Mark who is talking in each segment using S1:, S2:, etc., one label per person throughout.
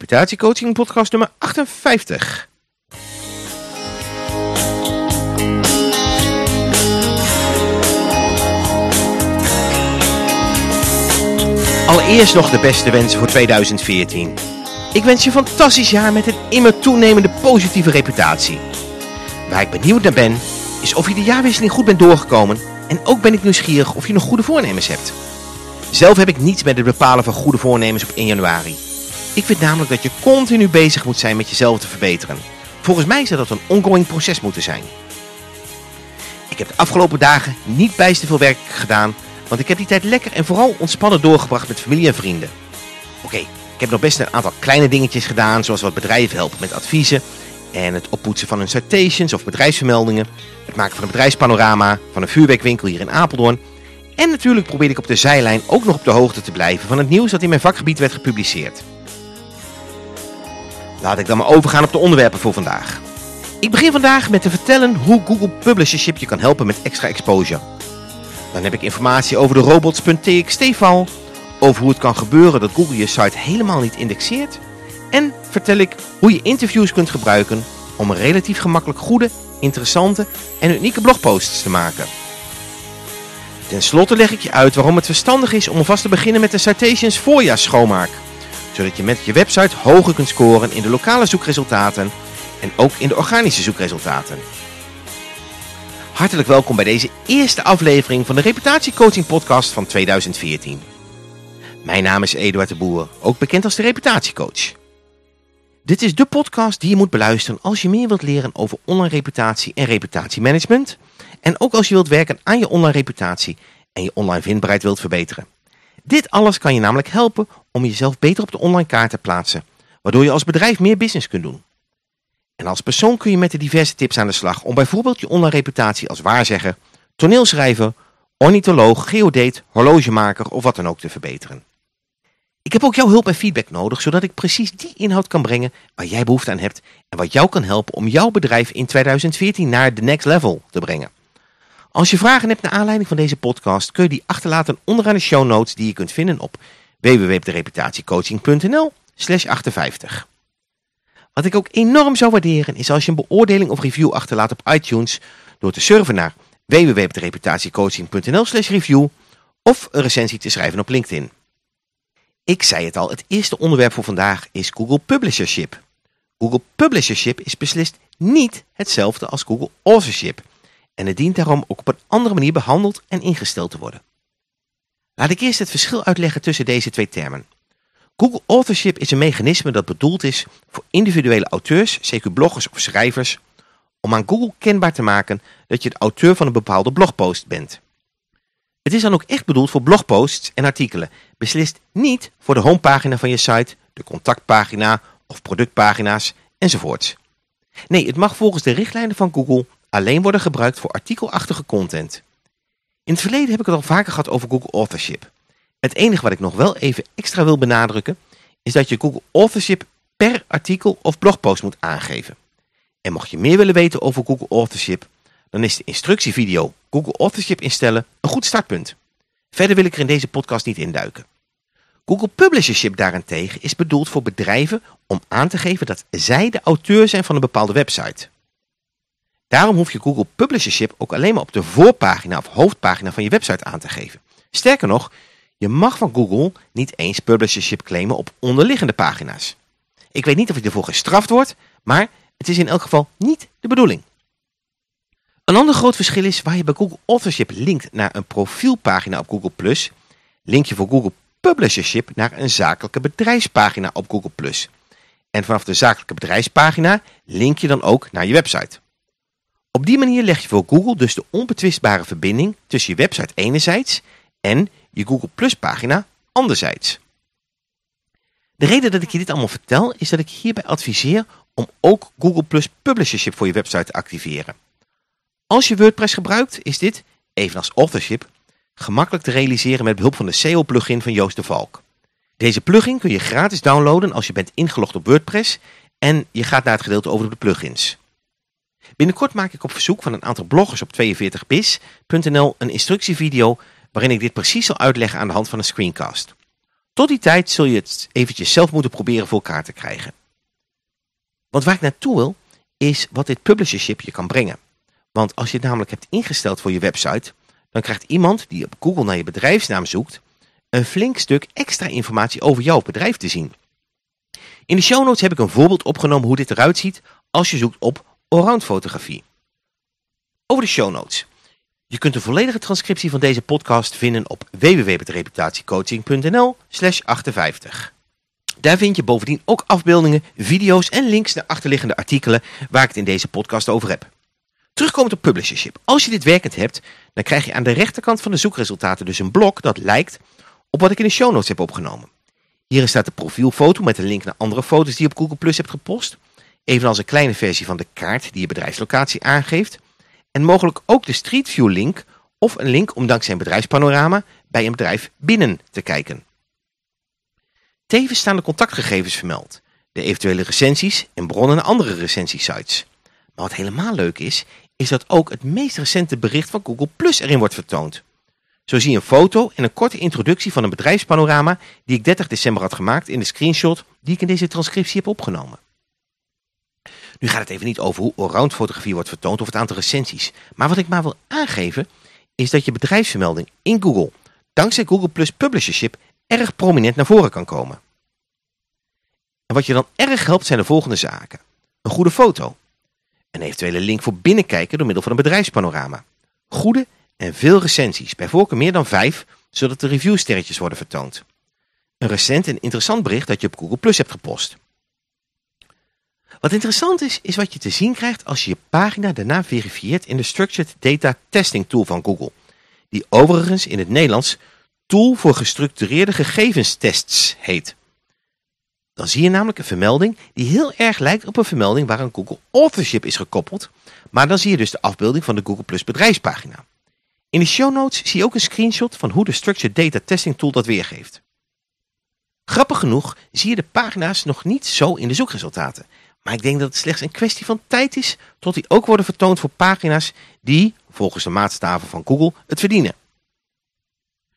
S1: Reputatiecoaching podcast nummer 58. Allereerst nog de beste wensen voor 2014. Ik wens je een fantastisch jaar met een immer toenemende positieve reputatie. Waar ik benieuwd naar ben, is of je de jaarwisseling goed bent doorgekomen en ook ben ik nieuwsgierig of je nog goede voornemens hebt. Zelf heb ik niets met het bepalen van goede voornemens op 1 januari. Ik vind namelijk dat je continu bezig moet zijn met jezelf te verbeteren. Volgens mij zou dat een ongoing proces moeten zijn. Ik heb de afgelopen dagen niet bijster veel werk gedaan, want ik heb die tijd lekker en vooral ontspannen doorgebracht met familie en vrienden. Oké, ik heb nog best een aantal kleine dingetjes gedaan, zoals wat bedrijven helpen met adviezen en het oppoetsen van hun citations of bedrijfsvermeldingen, het maken van een bedrijfspanorama van een vuurwerkwinkel hier in Apeldoorn en natuurlijk probeerde ik op de zijlijn ook nog op de hoogte te blijven van het nieuws dat in mijn vakgebied werd gepubliceerd. Laat ik dan maar overgaan op de onderwerpen voor vandaag. Ik begin vandaag met te vertellen hoe Google Publishership je kan helpen met extra exposure. Dan heb ik informatie over de robots.txt-file, over hoe het kan gebeuren dat Google je site helemaal niet indexeert en vertel ik hoe je interviews kunt gebruiken om relatief gemakkelijk goede, interessante en unieke blogposts te maken. Ten slotte leg ik je uit waarom het verstandig is om alvast te beginnen met de Citations voorjaar schoonmaak. Zodat je met je website hoger kunt scoren in de lokale zoekresultaten en ook in de organische zoekresultaten. Hartelijk welkom bij deze eerste aflevering van de Reputatiecoaching podcast van 2014. Mijn naam is Eduard de Boer, ook bekend als de Reputatiecoach. Dit is de podcast die je moet beluisteren als je meer wilt leren over online reputatie en reputatiemanagement en ook als je wilt werken aan je online reputatie en je online vindbaarheid wilt verbeteren. Dit alles kan je namelijk helpen om jezelf beter op de online kaart te plaatsen, waardoor je als bedrijf meer business kunt doen. En als persoon kun je met de diverse tips aan de slag om bijvoorbeeld je online reputatie als waarzegger, toneelschrijver, ornitholoog, geodate, horlogemaker of wat dan ook te verbeteren. Ik heb ook jouw hulp en feedback nodig, zodat ik precies die inhoud kan brengen waar jij behoefte aan hebt en wat jou kan helpen om jouw bedrijf in 2014 naar de next level te brengen. Als je vragen hebt naar aanleiding van deze podcast kun je die achterlaten onderaan de show notes die je kunt vinden op www.reputatiecoaching.nl slash 58. Wat ik ook enorm zou waarderen is als je een beoordeling of review achterlaat op iTunes door te surfen naar www.reputatiecoaching.nl slash review of een recensie te schrijven op LinkedIn. Ik zei het al, het eerste onderwerp voor vandaag is Google Publishership. Google Publishership is beslist niet hetzelfde als Google Authorship en het dient daarom ook op een andere manier behandeld en ingesteld te worden. Laat ik eerst het verschil uitleggen tussen deze twee termen. Google Authorship is een mechanisme dat bedoeld is voor individuele auteurs, zeker bloggers of schrijvers, om aan Google kenbaar te maken dat je de auteur van een bepaalde blogpost bent. Het is dan ook echt bedoeld voor blogposts en artikelen, beslist niet voor de homepagina van je site, de contactpagina of productpagina's enzovoorts. Nee, het mag volgens de richtlijnen van Google alleen worden gebruikt voor artikelachtige content. In het verleden heb ik het al vaker gehad over Google Authorship. Het enige wat ik nog wel even extra wil benadrukken is dat je Google Authorship per artikel of blogpost moet aangeven. En mocht je meer willen weten over Google Authorship, dan is de instructievideo Google Authorship instellen een goed startpunt. Verder wil ik er in deze podcast niet induiken. Google Publishership daarentegen is bedoeld voor bedrijven om aan te geven dat zij de auteur zijn van een bepaalde website. Daarom hoef je Google Publishership ook alleen maar op de voorpagina of hoofdpagina van je website aan te geven. Sterker nog, je mag van Google niet eens publishership claimen op onderliggende pagina's. Ik weet niet of je ervoor gestraft wordt, maar het is in elk geval niet de bedoeling. Een ander groot verschil is waar je bij Google Authorship linkt naar een profielpagina op Google+, link je voor Google Publishership naar een zakelijke bedrijfspagina op Google+. En vanaf de zakelijke bedrijfspagina link je dan ook naar je website. Op die manier leg je voor Google dus de onbetwistbare verbinding tussen je website enerzijds en je Google Plus pagina anderzijds. De reden dat ik je dit allemaal vertel is dat ik hierbij adviseer om ook Google Plus Publishership voor je website te activeren. Als je WordPress gebruikt is dit, evenals Authorship, gemakkelijk te realiseren met behulp van de SEO plugin van Joost de Valk. Deze plugin kun je gratis downloaden als je bent ingelogd op WordPress en je gaat naar het gedeelte over de plugins. Binnenkort maak ik op verzoek van een aantal bloggers op 42bis.nl een instructievideo waarin ik dit precies zal uitleggen aan de hand van een screencast. Tot die tijd zul je het eventjes zelf moeten proberen voor elkaar te krijgen. Want waar ik naartoe wil, is wat dit publishership je kan brengen. Want als je het namelijk hebt ingesteld voor je website, dan krijgt iemand die op Google naar je bedrijfsnaam zoekt, een flink stuk extra informatie over jouw bedrijf te zien. In de show notes heb ik een voorbeeld opgenomen hoe dit eruit ziet als je zoekt op allround fotografie. Over de show notes. Je kunt de volledige transcriptie van deze podcast vinden op www.reputatiecoaching.nl 58. Daar vind je bovendien ook afbeeldingen, video's en links naar achterliggende artikelen waar ik het in deze podcast over heb. Terugkomend op publishership. Als je dit werkend hebt, dan krijg je aan de rechterkant van de zoekresultaten dus een blok dat lijkt op wat ik in de show notes heb opgenomen. Hierin staat de profielfoto met een link naar andere foto's die je op Google Plus hebt gepost. Evenals een kleine versie van de kaart die je bedrijfslocatie aangeeft. En mogelijk ook de Street View link of een link om dankzij een bedrijfspanorama bij een bedrijf binnen te kijken. Tevens staan de contactgegevens vermeld, de eventuele recensies en bronnen naar andere recensiesites. Maar wat helemaal leuk is, is dat ook het meest recente bericht van Google Plus erin wordt vertoond. Zo zie je een foto en een korte introductie van een bedrijfspanorama die ik 30 december had gemaakt in de screenshot die ik in deze transcriptie heb opgenomen. Nu gaat het even niet over hoe allround fotografie wordt vertoond of het aantal recensies. Maar wat ik maar wil aangeven is dat je bedrijfsvermelding in Google dankzij Google Plus Publishership erg prominent naar voren kan komen. En wat je dan erg helpt zijn de volgende zaken. Een goede foto. Een eventuele link voor binnenkijken door middel van een bedrijfspanorama. Goede en veel recensies, bij voorkeur meer dan vijf, zodat de reviewsterretjes worden vertoond. Een recent en interessant bericht dat je op Google Plus hebt gepost. Wat interessant is, is wat je te zien krijgt als je je pagina daarna verifieert in de Structured Data Testing Tool van Google. Die overigens in het Nederlands Tool voor gestructureerde gegevenstests heet. Dan zie je namelijk een vermelding die heel erg lijkt op een vermelding waar een Google Authorship is gekoppeld. Maar dan zie je dus de afbeelding van de Google Plus bedrijfspagina. In de show notes zie je ook een screenshot van hoe de Structured Data Testing Tool dat weergeeft. Grappig genoeg zie je de pagina's nog niet zo in de zoekresultaten. Maar ik denk dat het slechts een kwestie van tijd is tot die ook worden vertoond voor pagina's die, volgens de maatstaven van Google, het verdienen.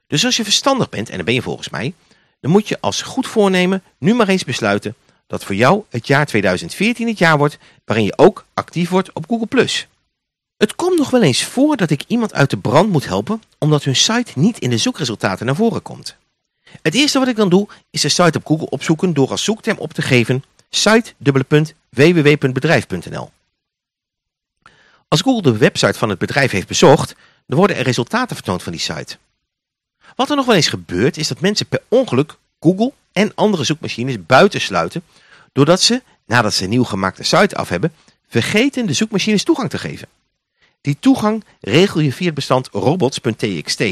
S1: Dus als je verstandig bent, en dat ben je volgens mij, dan moet je als goed voornemen nu maar eens besluiten dat voor jou het jaar 2014 het jaar wordt waarin je ook actief wordt op Google+. Het komt nog wel eens voor dat ik iemand uit de brand moet helpen omdat hun site niet in de zoekresultaten naar voren komt. Het eerste wat ik dan doe is de site op Google opzoeken door als zoekterm op te geven site.www.bedrijf.nl Als Google de website van het bedrijf heeft bezocht, dan worden er resultaten vertoond van die site. Wat er nog wel eens gebeurt is dat mensen per ongeluk Google en andere zoekmachines buitensluiten doordat ze, nadat ze een nieuw gemaakte site af hebben, vergeten de zoekmachines toegang te geven. Die toegang regel je via het bestand robots.txt.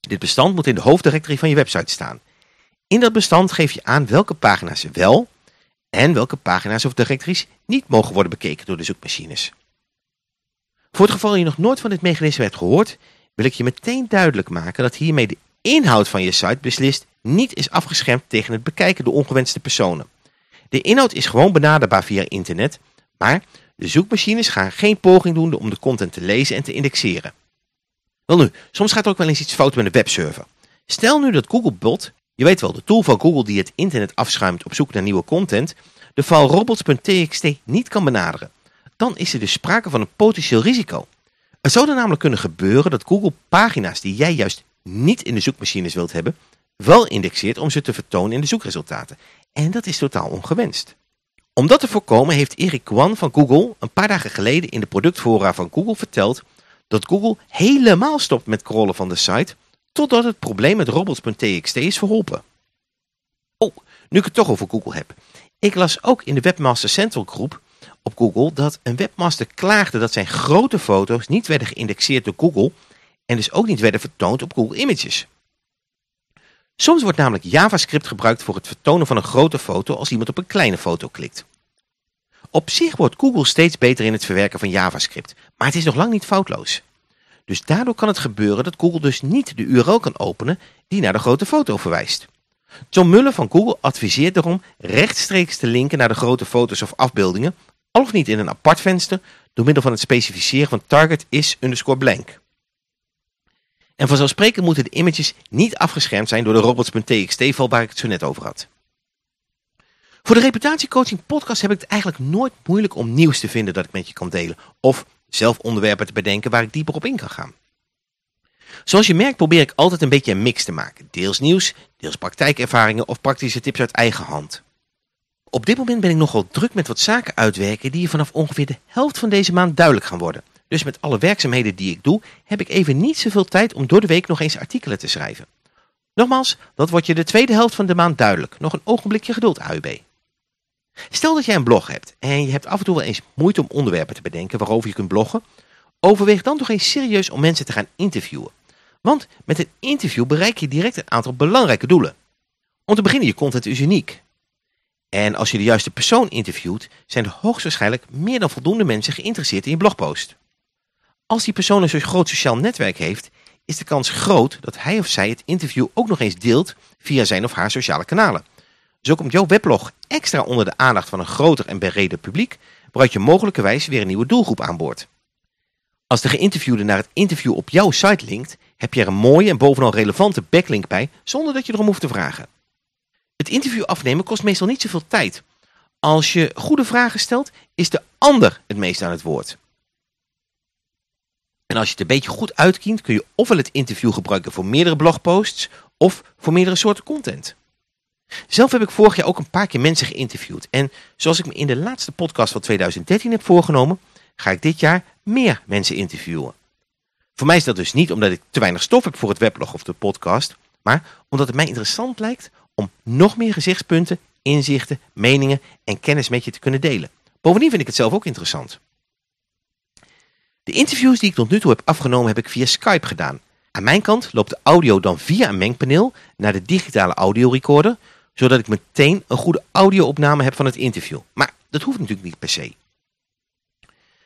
S1: Dit bestand moet in de hoofddirectory van je website staan. In dat bestand geef je aan welke pagina's wel en welke pagina's of directories niet mogen worden bekeken door de zoekmachines. Voor het geval je nog nooit van dit mechanisme hebt gehoord, wil ik je meteen duidelijk maken dat hiermee de inhoud van je site beslist niet is afgeschermd tegen het bekijken door ongewenste personen. De inhoud is gewoon benaderbaar via internet, maar de zoekmachines gaan geen poging doen om de content te lezen en te indexeren. Wel nu, soms gaat er ook wel eens iets fout met een webserver. Stel nu dat Googlebot, je weet wel, de tool van Google die het internet afschuimt op zoek naar nieuwe content, de file robots.txt niet kan benaderen. Dan is er dus sprake van een potentieel risico. Het zou er namelijk kunnen gebeuren dat Google pagina's die jij juist niet in de zoekmachines wilt hebben, wel indexeert om ze te vertonen in de zoekresultaten. En dat is totaal ongewenst. Om dat te voorkomen heeft Erik Kwan van Google een paar dagen geleden in de productfora van Google verteld dat Google helemaal stopt met crawlen van de site totdat het probleem met robots.txt is verholpen. Oh, nu ik het toch over Google heb. Ik las ook in de Webmaster Central groep op Google dat een webmaster klaagde dat zijn grote foto's niet werden geïndexeerd door Google en dus ook niet werden vertoond op Google Images. Soms wordt namelijk JavaScript gebruikt voor het vertonen van een grote foto als iemand op een kleine foto klikt. Op zich wordt Google steeds beter in het verwerken van JavaScript, maar het is nog lang niet foutloos. Dus daardoor kan het gebeuren dat Google dus niet de URL kan openen die naar de grote foto verwijst. John Muller van Google adviseert daarom rechtstreeks te linken naar de grote foto's of afbeeldingen, al of niet in een apart venster, door middel van het specificeren van target is underscore blank. En vanzelfsprekend moeten de images niet afgeschermd zijn door de robots.txt-val waar ik het zo net over had. Voor de reputatiecoaching podcast heb ik het eigenlijk nooit moeilijk om nieuws te vinden dat ik met je kan delen. Of zelf onderwerpen te bedenken waar ik dieper op in kan gaan. Zoals je merkt probeer ik altijd een beetje een mix te maken. Deels nieuws, deels praktijkervaringen of praktische tips uit eigen hand. Op dit moment ben ik nogal druk met wat zaken uitwerken die vanaf ongeveer de helft van deze maand duidelijk gaan worden. Dus met alle werkzaamheden die ik doe, heb ik even niet zoveel tijd om door de week nog eens artikelen te schrijven. Nogmaals, dat wordt je de tweede helft van de maand duidelijk. Nog een ogenblikje geduld, AUB. Stel dat jij een blog hebt en je hebt af en toe wel eens moeite om onderwerpen te bedenken waarover je kunt bloggen. Overweeg dan toch eens serieus om mensen te gaan interviewen. Want met een interview bereik je direct een aantal belangrijke doelen. Om te beginnen, je content is uniek. En als je de juiste persoon interviewt, zijn er hoogstwaarschijnlijk meer dan voldoende mensen geïnteresseerd in je blogpost. Als die persoon een groot sociaal netwerk heeft, is de kans groot dat hij of zij het interview ook nog eens deelt via zijn of haar sociale kanalen. Zo komt jouw weblog extra onder de aandacht van een groter en bereden publiek, waaruit je mogelijkerwijs weer een nieuwe doelgroep aanboord. Als de geïnterviewde naar het interview op jouw site linkt, heb je er een mooie en bovenal relevante backlink bij, zonder dat je erom hoeft te vragen. Het interview afnemen kost meestal niet zoveel tijd. Als je goede vragen stelt, is de ander het meest aan het woord. En als je het een beetje goed uitkient, kun je ofwel het interview gebruiken voor meerdere blogposts, of voor meerdere soorten content. Zelf heb ik vorig jaar ook een paar keer mensen geïnterviewd. En zoals ik me in de laatste podcast van 2013 heb voorgenomen, ga ik dit jaar meer mensen interviewen. Voor mij is dat dus niet omdat ik te weinig stof heb voor het weblog of de podcast, maar omdat het mij interessant lijkt om nog meer gezichtspunten, inzichten, meningen en kennis met je te kunnen delen. Bovendien vind ik het zelf ook interessant. De interviews die ik tot nu toe heb afgenomen heb ik via Skype gedaan. Aan mijn kant loopt de audio dan via een mengpaneel naar de digitale audiorecorder, zodat ik meteen een goede audio-opname heb van het interview. Maar dat hoeft natuurlijk niet per se.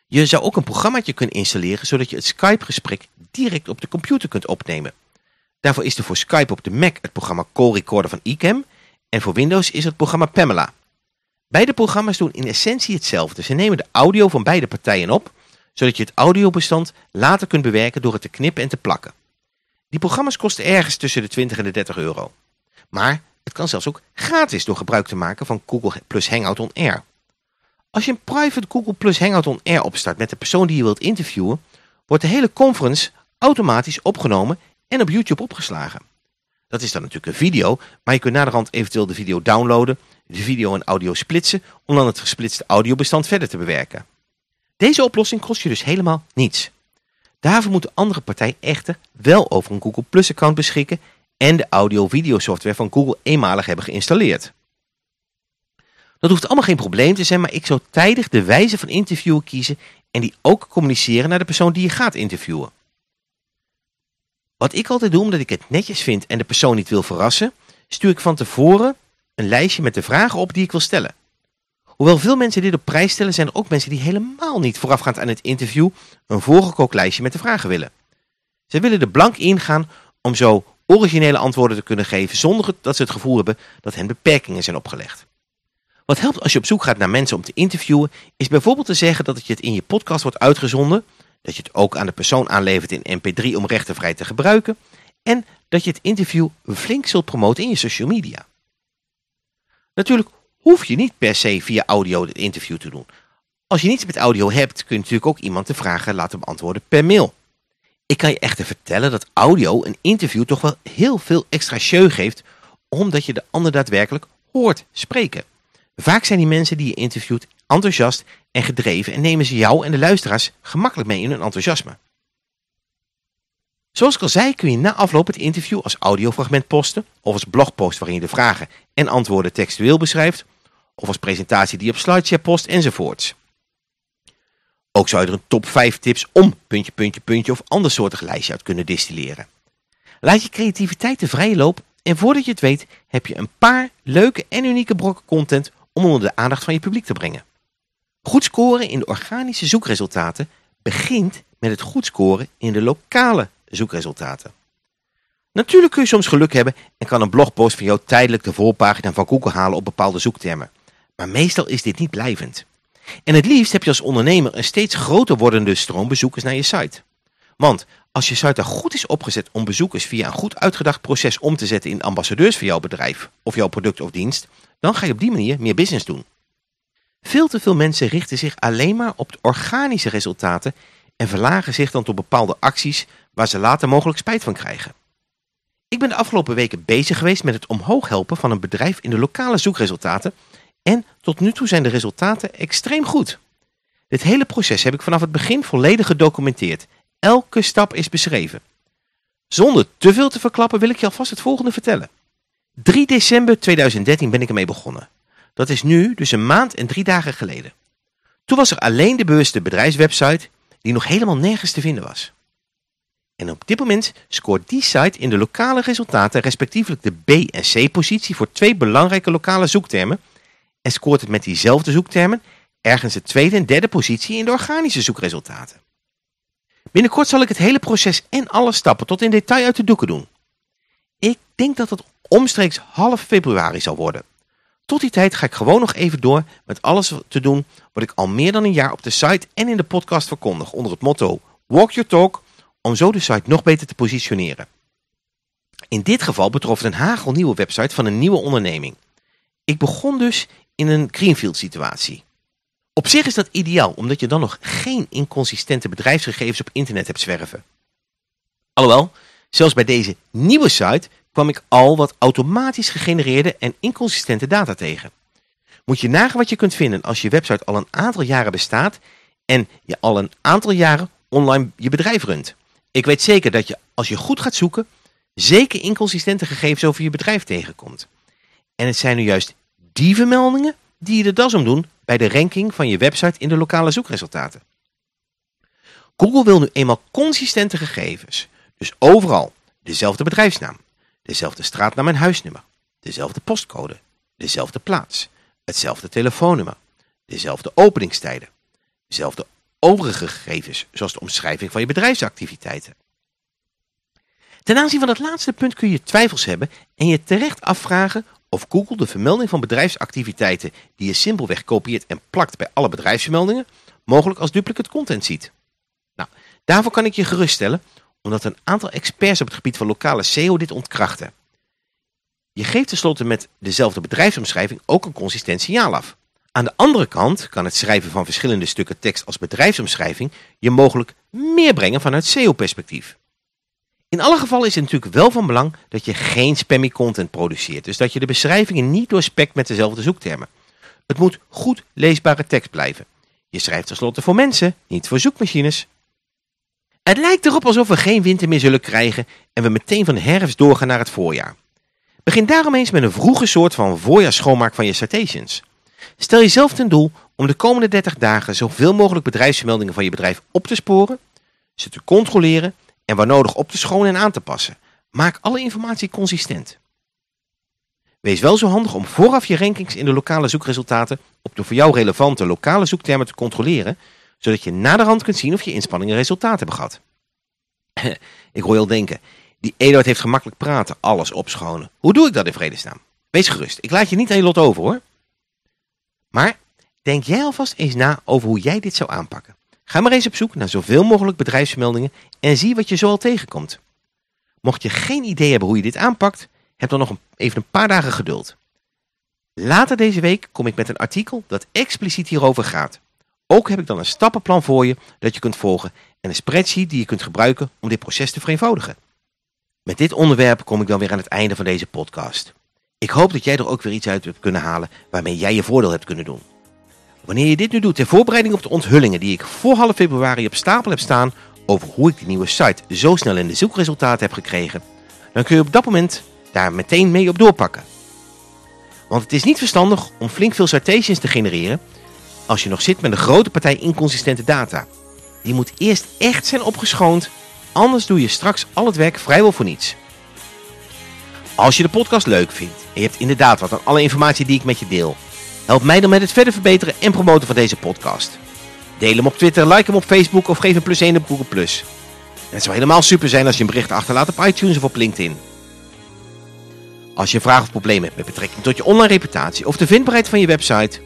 S1: Je zou ook een programmaatje kunnen installeren zodat je het Skype-gesprek direct op de computer kunt opnemen. Daarvoor is er voor Skype op de Mac het programma Call Recorder van iCam en voor Windows is het programma Pamela. Beide programma's doen in essentie hetzelfde. Ze nemen de audio van beide partijen op, zodat je het audiobestand later kunt bewerken door het te knippen en te plakken. Die programma's kosten ergens tussen de 20 en de 30 euro. Maar het kan zelfs ook gratis door gebruik te maken van Google Plus Hangout on Air. Als je een private Google Plus Hangout on Air opstart met de persoon die je wilt interviewen, wordt de hele conference automatisch opgenomen en op YouTube opgeslagen. Dat is dan natuurlijk een video, maar je kunt naderhand eventueel de video downloaden, de video en audio splitsen om dan het gesplitste audiobestand verder te bewerken. Deze oplossing kost je dus helemaal niets. Daarvoor moet de andere partij echter wel over een Google Plus account beschikken en de audio-video software van Google eenmalig hebben geïnstalleerd. Dat hoeft allemaal geen probleem te zijn, maar ik zou tijdig de wijze van interviewen kiezen en die ook communiceren naar de persoon die je gaat interviewen. Wat ik altijd doe, omdat ik het netjes vind en de persoon niet wil verrassen, stuur ik van tevoren een lijstje met de vragen op die ik wil stellen. Hoewel veel mensen dit op prijs stellen, zijn er ook mensen die helemaal niet voorafgaand aan het interview een voorgekookt lijstje met de vragen willen. Zij willen er blank ingaan om zo originele antwoorden te kunnen geven zonder dat ze het gevoel hebben dat hen beperkingen zijn opgelegd. Wat helpt als je op zoek gaat naar mensen om te interviewen, is bijvoorbeeld te zeggen dat je het in je podcast wordt uitgezonden, dat je het ook aan de persoon aanlevert in mp3 om rechtenvrij te gebruiken en dat je het interview flink zult promoten in je social media. Natuurlijk hoef je niet per se via audio het interview te doen. Als je niets met audio hebt, kun je natuurlijk ook iemand de vragen laten beantwoorden per mail. Ik kan je echter vertellen dat audio een interview toch wel heel veel extra show geeft, omdat je de ander daadwerkelijk hoort spreken. Vaak zijn die mensen die je interviewt enthousiast en gedreven en nemen ze jou en de luisteraars gemakkelijk mee in hun enthousiasme. Zoals ik al zei kun je na afloop het interview als audiofragment posten of als blogpost waarin je de vragen en antwoorden textueel beschrijft of als presentatie die op SlideShare post enzovoorts. Ook zou je er een top 5 tips om puntje, puntje, puntje of ander soortig lijstje uit kunnen distilleren. Laat je creativiteit de vrije loop en voordat je het weet heb je een paar leuke en unieke brokken content om onder de aandacht van je publiek te brengen. Goed scoren in de organische zoekresultaten begint met het goed scoren in de lokale zoekresultaten. Natuurlijk kun je soms geluk hebben en kan een blogpost van jou tijdelijk de voorpagina van Google halen op bepaalde zoektermen. Maar meestal is dit niet blijvend. En het liefst heb je als ondernemer een steeds groter wordende stroom bezoekers naar je site. Want Als je site er goed is opgezet om bezoekers via een goed uitgedacht proces om te zetten in ambassadeurs voor jouw bedrijf of jouw product of dienst, dan ga je op die manier meer business doen. Veel te veel mensen richten zich alleen maar op organische resultaten en verlagen zich dan tot bepaalde acties waar ze later mogelijk spijt van krijgen. Ik ben de afgelopen weken bezig geweest met het omhoog helpen van een bedrijf in de lokale zoekresultaten en tot nu toe zijn de resultaten extreem goed. Dit hele proces heb ik vanaf het begin volledig gedocumenteerd. Elke stap is beschreven. Zonder te veel te verklappen wil ik je alvast het volgende vertellen. 3 december 2013 ben ik ermee begonnen. Dat is nu dus een maand en drie dagen geleden. Toen was er alleen de bewuste bedrijfswebsite die nog helemaal nergens te vinden was. En op dit moment scoort die site in de lokale resultaten respectievelijk de B- en C-positie voor twee belangrijke lokale zoektermen en scoort het met diezelfde zoektermen ergens de tweede en derde positie in de organische zoekresultaten. Binnenkort zal ik het hele proces en alle stappen tot in detail uit de doeken doen. Ik denk dat het omstreeks half februari zal worden. Tot die tijd ga ik gewoon nog even door met alles te doen wat ik al meer dan een jaar op de site en in de podcast verkondig onder het motto Walk Your Talk om zo de site nog beter te positioneren. In dit geval betrof het een hagelnieuwe website van een nieuwe onderneming. Ik begon dus in een greenfield situatie. Op zich is dat ideaal, omdat je dan nog geen inconsistente bedrijfsgegevens op internet hebt zwerven. Alhoewel, zelfs bij deze nieuwe site kwam ik al wat automatisch gegenereerde en inconsistente data tegen. Moet je nagaan wat je kunt vinden als je website al een aantal jaren bestaat en je al een aantal jaren online je bedrijf runt. Ik weet zeker dat je, als je goed gaat zoeken, zeker inconsistente gegevens over je bedrijf tegenkomt. En het zijn nu juist die vermeldingen die je de das om doen bij de ranking van je website in de lokale zoekresultaten. Google wil nu eenmaal consistente gegevens, dus overal dezelfde bedrijfsnaam, dezelfde straatnaam en huisnummer, dezelfde postcode, dezelfde plaats, hetzelfde telefoonnummer, dezelfde openingstijden, dezelfde overige gegevens, zoals de omschrijving van je bedrijfsactiviteiten. Ten aanzien van het laatste punt kun je twijfels hebben en je terecht afvragen of Google de vermelding van bedrijfsactiviteiten die je simpelweg kopieert en plakt bij alle bedrijfsvermeldingen, mogelijk als duplicate content ziet. Nou, daarvoor kan ik je geruststellen, omdat een aantal experts op het gebied van lokale SEO dit ontkrachten. Je geeft tenslotte met dezelfde bedrijfsomschrijving ook een consistent signaal af. Aan de andere kant kan het schrijven van verschillende stukken tekst als bedrijfsomschrijving je mogelijk meer brengen vanuit SEO-perspectief. In alle gevallen is het natuurlijk wel van belang dat je geen spammy content produceert. Dus dat je de beschrijvingen niet doorspekt met dezelfde zoektermen. Het moet goed leesbare tekst blijven. Je schrijft tenslotte voor mensen, niet voor zoekmachines. Het lijkt erop alsof we geen winter meer zullen krijgen en we meteen van herfst doorgaan naar het voorjaar. Begin daarom eens met een vroege soort van voorjaarsschoonmaak van je citations. Stel jezelf ten doel om de komende 30 dagen zoveel mogelijk bedrijfsvermeldingen van je bedrijf op te sporen, ze te controleren en waar nodig op te schonen en aan te passen. Maak alle informatie consistent. Wees wel zo handig om vooraf je rankings in de lokale zoekresultaten op de voor jou relevante lokale zoektermen te controleren, zodat je naderhand kunt zien of je inspanningen resultaat hebben gehad. ik hoor je al denken, die Eduard heeft gemakkelijk praten, alles opschonen. Hoe doe ik dat in vredesnaam? Wees gerust, ik laat je niet je lot over hoor. Maar denk jij alvast eens na over hoe jij dit zou aanpakken. Ga maar eens op zoek naar zoveel mogelijk bedrijfsmeldingen en zie wat je zo al tegenkomt. Mocht je geen idee hebben hoe je dit aanpakt, heb dan nog even een paar dagen geduld. Later deze week kom ik met een artikel dat expliciet hierover gaat. Ook heb ik dan een stappenplan voor je dat je kunt volgen en een spreadsheet die je kunt gebruiken om dit proces te vereenvoudigen. Met dit onderwerp kom ik dan weer aan het einde van deze podcast. Ik hoop dat jij er ook weer iets uit hebt kunnen halen waarmee jij je voordeel hebt kunnen doen. Wanneer je dit nu doet ter voorbereiding op de onthullingen die ik voor half februari op stapel heb staan over hoe ik die nieuwe site zo snel in de zoekresultaten heb gekregen, dan kun je op dat moment daar meteen mee op doorpakken. Want het is niet verstandig om flink veel citations te genereren als je nog zit met een grote partij inconsistente data. Die moet eerst echt zijn opgeschoond, anders doe je straks al het werk vrijwel voor niets. Als je de podcast leuk vindt en je hebt inderdaad wat aan alle informatie die ik met je deel, help mij dan met het verder verbeteren en promoten van deze podcast. Deel hem op Twitter, like hem op Facebook of geef een plus 1 op Google+. En het zou helemaal super zijn als je een bericht achterlaat op iTunes of op LinkedIn. Als je vragen of problemen hebt met betrekking tot je online reputatie of de vindbaarheid van je website,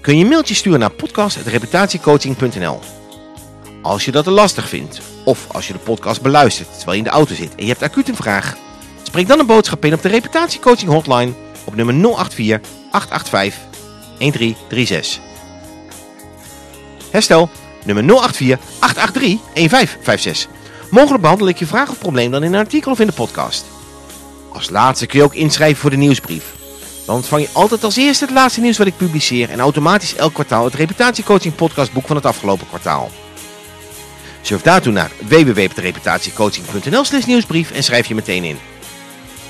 S1: kun je een mailtje sturen naar podcast.reputatiecoaching.nl. Als je dat te lastig vindt Of als je de podcast beluistert terwijl je in de auto zit en je hebt acuut een vraag. Spreek dan een boodschap in op de reputatiecoaching hotline op nummer 084 885 1336. Herstel, nummer 084 883 1556. Mogelijk behandel ik je vraag of probleem dan in een artikel of in de podcast. Als laatste kun je ook inschrijven voor de nieuwsbrief. Dan ontvang je altijd als eerste het laatste nieuws wat ik publiceer en automatisch elk kwartaal het reputatiecoaching podcastboek van het afgelopen kwartaal. Surf daartoe naar www.reputatiecoaching.nl slash nieuwsbrief en schrijf je meteen in.